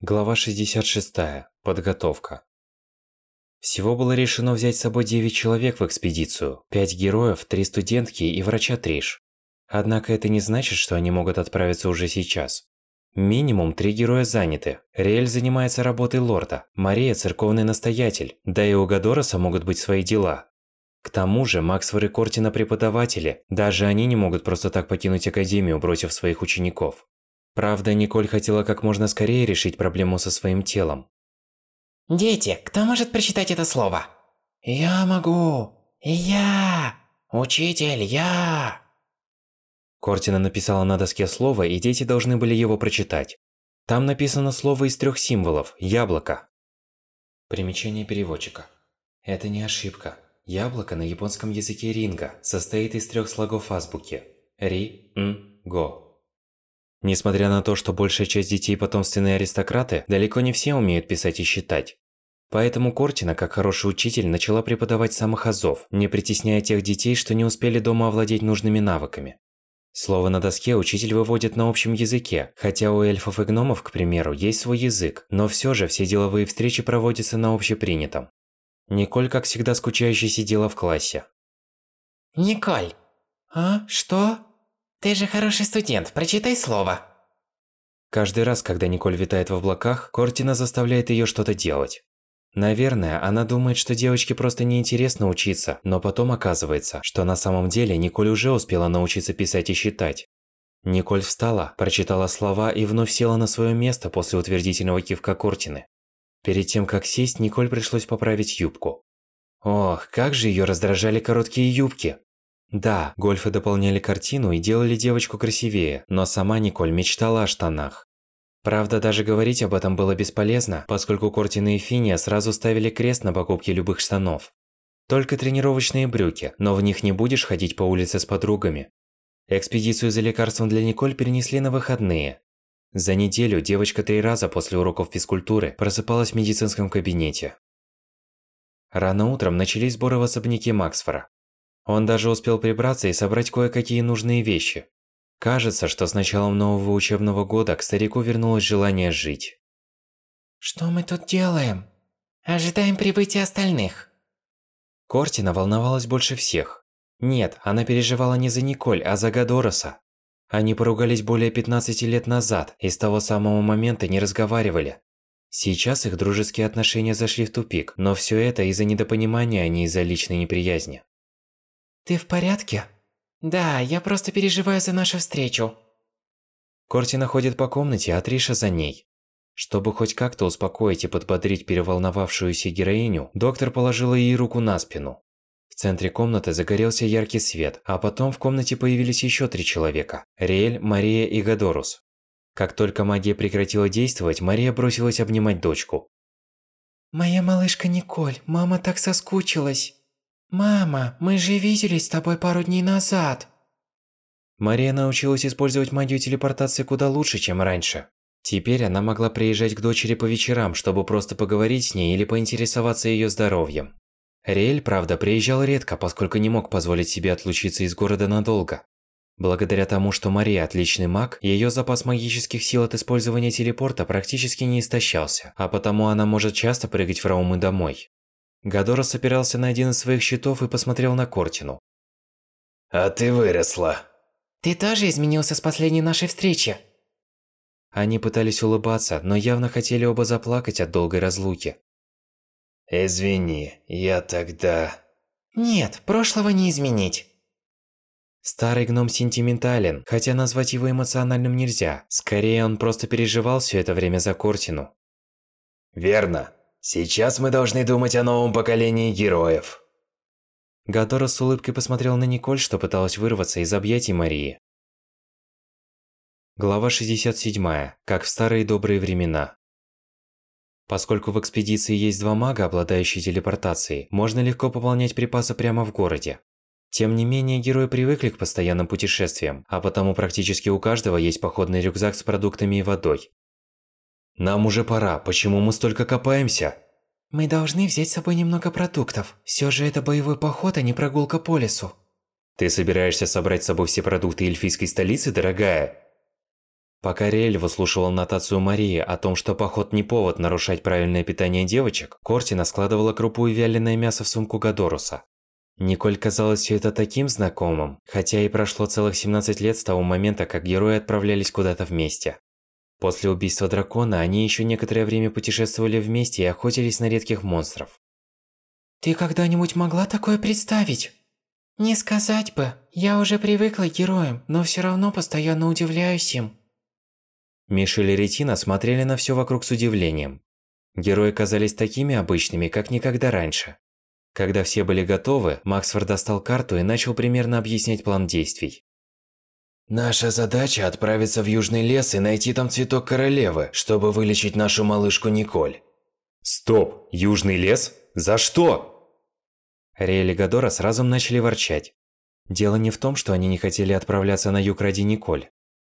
Глава 66. Подготовка. Всего было решено взять с собой 9 человек в экспедицию, 5 героев, 3 студентки и врача Триш. Однако это не значит, что они могут отправиться уже сейчас. Минимум 3 героя заняты. Риэль занимается работой лорда, Мария – церковный настоятель, да и у Гадороса могут быть свои дела. К тому же Максфор и Кортина преподаватели, даже они не могут просто так покинуть Академию, бросив своих учеников. Правда, Николь хотела как можно скорее решить проблему со своим телом. Дети, кто может прочитать это слово? Я могу. Я. Учитель, я. Кортина написала на доске слово, и дети должны были его прочитать. Там написано слово из трех символов – яблоко. Примечание переводчика. Это не ошибка. Яблоко на японском языке ринга состоит из трех слогов азбуки – ри, н, го. Несмотря на то, что большая часть детей потомственные аристократы, далеко не все умеют писать и считать. Поэтому Кортина, как хороший учитель, начала преподавать самых азов, не притесняя тех детей, что не успели дома овладеть нужными навыками. Слово на доске учитель выводит на общем языке, хотя у эльфов и гномов, к примеру, есть свой язык, но все же все деловые встречи проводятся на общепринятом. Николь, как всегда, скучающе сидела в классе. Николь. А? Что? Ты же хороший студент, прочитай слово. Каждый раз, когда Николь витает в облаках, Кортина заставляет ее что-то делать. Наверное, она думает, что девочке просто неинтересно учиться, но потом оказывается, что на самом деле Николь уже успела научиться писать и считать. Николь встала, прочитала слова и вновь села на свое место после утвердительного кивка Кортины. Перед тем, как сесть, Николь пришлось поправить юбку. Ох, как же ее раздражали короткие юбки! Да, гольфы дополняли картину и делали девочку красивее, но сама Николь мечтала о штанах. Правда, даже говорить об этом было бесполезно, поскольку Кортина и Финия сразу ставили крест на покупке любых штанов. Только тренировочные брюки, но в них не будешь ходить по улице с подругами. Экспедицию за лекарством для Николь перенесли на выходные. За неделю девочка три раза после уроков физкультуры просыпалась в медицинском кабинете. Рано утром начались сборы в особняке Максфора. Он даже успел прибраться и собрать кое-какие нужные вещи. Кажется, что с началом нового учебного года к старику вернулось желание жить. Что мы тут делаем? Ожидаем прибытия остальных. Кортина волновалась больше всех. Нет, она переживала не за Николь, а за Гадороса. Они поругались более 15 лет назад и с того самого момента не разговаривали. Сейчас их дружеские отношения зашли в тупик, но все это из-за недопонимания, а не из-за личной неприязни. Ты в порядке? Да, я просто переживаю за нашу встречу. Кортина ходит по комнате, а Триша за ней. Чтобы хоть как-то успокоить и подбодрить переволновавшуюся героиню, доктор положила ей руку на спину. В центре комнаты загорелся яркий свет, а потом в комнате появились еще три человека – Риэль, Мария и Гадорус. Как только магия прекратила действовать, Мария бросилась обнимать дочку. «Моя малышка Николь, мама так соскучилась!» «Мама, мы же виделись с тобой пару дней назад!» Мария научилась использовать магию телепортации куда лучше, чем раньше. Теперь она могла приезжать к дочери по вечерам, чтобы просто поговорить с ней или поинтересоваться ее здоровьем. Риэль, правда, приезжал редко, поскольку не мог позволить себе отлучиться из города надолго. Благодаря тому, что Мария отличный маг, ее запас магических сил от использования телепорта практически не истощался, а потому она может часто прыгать в Раумы домой. Гадорос опирался на один из своих щитов и посмотрел на Кортину. «А ты выросла». «Ты тоже изменился с последней нашей встречи?» Они пытались улыбаться, но явно хотели оба заплакать от долгой разлуки. «Извини, я тогда...» «Нет, прошлого не изменить». Старый гном сентиментален, хотя назвать его эмоциональным нельзя. Скорее, он просто переживал все это время за Кортину. «Верно. Сейчас мы должны думать о новом поколении героев. Гадора с улыбкой посмотрел на Николь, что пыталась вырваться из объятий Марии. Глава 67. Как в старые добрые времена. Поскольку в экспедиции есть два мага, обладающие телепортацией, можно легко пополнять припасы прямо в городе. Тем не менее, герои привыкли к постоянным путешествиям, а потому практически у каждого есть походный рюкзак с продуктами и водой. Нам уже пора, почему мы столько копаемся? Мы должны взять с собой немного продуктов. Все же это боевой поход, а не прогулка по лесу. Ты собираешься собрать с собой все продукты эльфийской столицы, дорогая? Пока Риэль выслушивал нотацию Марии о том, что поход не повод нарушать правильное питание девочек, Кортина складывала крупу и вяленое мясо в сумку Гадоруса. Николь казалось все это таким знакомым, хотя и прошло целых 17 лет с того момента, как герои отправлялись куда-то вместе. После убийства дракона они еще некоторое время путешествовали вместе и охотились на редких монстров. Ты когда-нибудь могла такое представить? Не сказать бы. Я уже привыкла к героям, но все равно постоянно удивляюсь им. Мишель и Ретина смотрели на все вокруг с удивлением. Герои казались такими обычными, как никогда раньше. Когда все были готовы, Максфорд достал карту и начал примерно объяснять план действий. Наша задача отправиться в Южный лес и найти там цветок королевы, чтобы вылечить нашу малышку Николь. Стоп! Южный лес? За что? Риэль и Гадора сразу начали ворчать. Дело не в том, что они не хотели отправляться на юг ради Николь.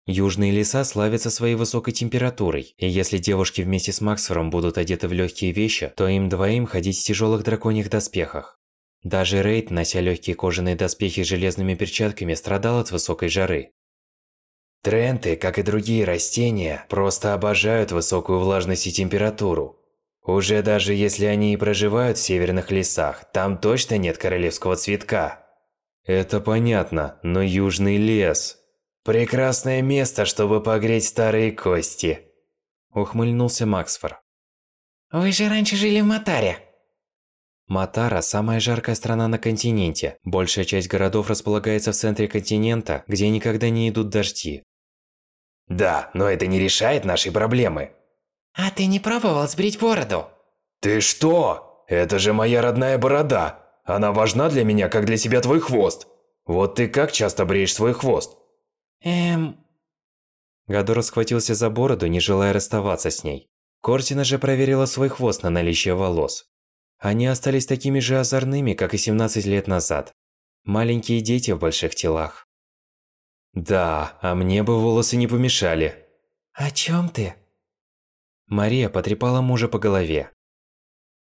Южные леса славятся своей высокой температурой, и если девушки вместе с Максфором будут одеты в легкие вещи, то им двоим ходить в тяжелых драконьих доспехах. Даже Рейд, нося легкие кожаные доспехи с железными перчатками, страдал от высокой жары. Тренты, как и другие растения, просто обожают высокую влажность и температуру. Уже даже если они и проживают в северных лесах, там точно нет королевского цветка. Это понятно, но южный лес... Прекрасное место, чтобы погреть старые кости. Ухмыльнулся Максфор. Вы же раньше жили в Матаре. Матара – самая жаркая страна на континенте. Большая часть городов располагается в центре континента, где никогда не идут дожди. Да, но это не решает нашей проблемы. А ты не пробовал сбрить бороду? Ты что? Это же моя родная борода. Она важна для меня, как для тебя твой хвост. Вот ты как часто бреешь свой хвост? Эм... Гадор схватился за бороду, не желая расставаться с ней. Кортина же проверила свой хвост на наличие волос. Они остались такими же озорными, как и 17 лет назад. Маленькие дети в больших телах. Да, а мне бы волосы не помешали. О чем ты? Мария потрепала мужа по голове.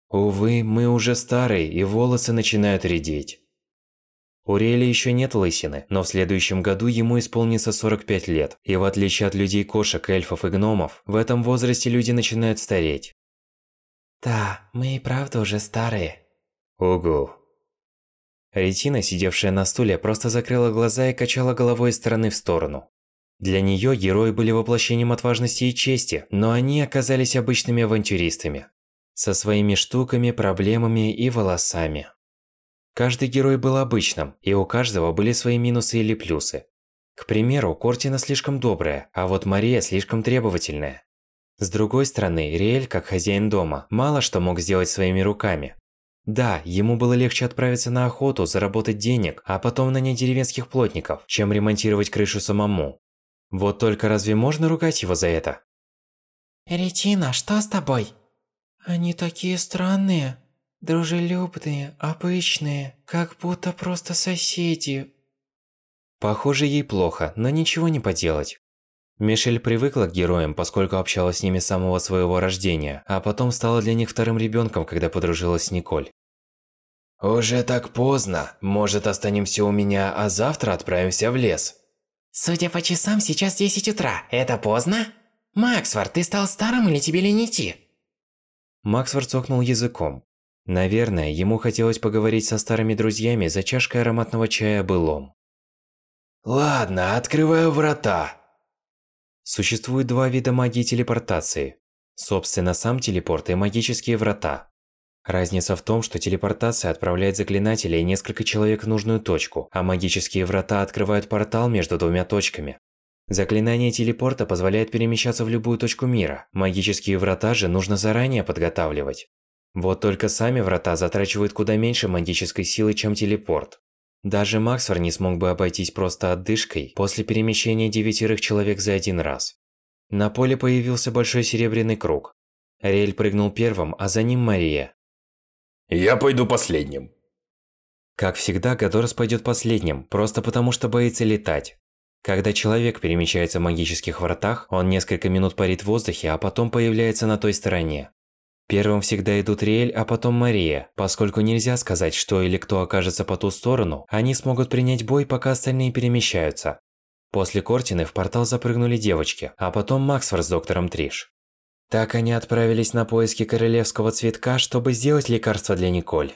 Увы, мы уже старые, и волосы начинают редеть. У Риэля еще нет лысины, но в следующем году ему исполнится 45 лет, и в отличие от людей-кошек, эльфов и гномов, в этом возрасте люди начинают стареть. Да, мы и правда уже старые. Угу. Ретина, сидевшая на стуле, просто закрыла глаза и качала головой из стороны в сторону. Для нее герои были воплощением отважности и чести, но они оказались обычными авантюристами. Со своими штуками, проблемами и волосами. Каждый герой был обычным, и у каждого были свои минусы или плюсы. К примеру, Кортина слишком добрая, а вот Мария слишком требовательная. С другой стороны, Риэль, как хозяин дома, мало что мог сделать своими руками. Да, ему было легче отправиться на охоту, заработать денег, а потом нанять деревенских плотников, чем ремонтировать крышу самому. Вот только разве можно ругать его за это? Ретина, что с тобой? Они такие странные. Дружелюбные, обычные, как будто просто соседи. Похоже, ей плохо, но ничего не поделать. Мишель привыкла к героям, поскольку общалась с ними с самого своего рождения, а потом стала для них вторым ребенком, когда подружилась с Николь. Уже так поздно. Может, останемся у меня, а завтра отправимся в лес? Судя по часам, сейчас 10 утра. Это поздно? Максфорд, ты стал старым или тебе лень идти? Максфорд цокнул языком. Наверное, ему хотелось поговорить со старыми друзьями за чашкой ароматного чая былом. Ладно, открываю врата. Существует два вида магии телепортации. Собственно, сам телепорт и магические врата. Разница в том, что телепортация отправляет заклинателя и несколько человек в нужную точку, а магические врата открывают портал между двумя точками. Заклинание телепорта позволяет перемещаться в любую точку мира, магические врата же нужно заранее подготавливать. Вот только сами врата затрачивают куда меньше магической силы, чем телепорт. Даже Максфор не смог бы обойтись просто отдышкой после перемещения девятерых человек за один раз. На поле появился большой серебряный круг. Риэль прыгнул первым, а за ним Мария. «Я пойду последним». Как всегда, Гадорс пойдет последним, просто потому что боится летать. Когда человек перемещается в магических вратах, он несколько минут парит в воздухе, а потом появляется на той стороне. Первым всегда идут Риэль, а потом Мария. Поскольку нельзя сказать, что или кто окажется по ту сторону, они смогут принять бой, пока остальные перемещаются. После Кортины в портал запрыгнули девочки, а потом Максфорд с доктором Триш. Так они отправились на поиски королевского цветка, чтобы сделать лекарство для Николь.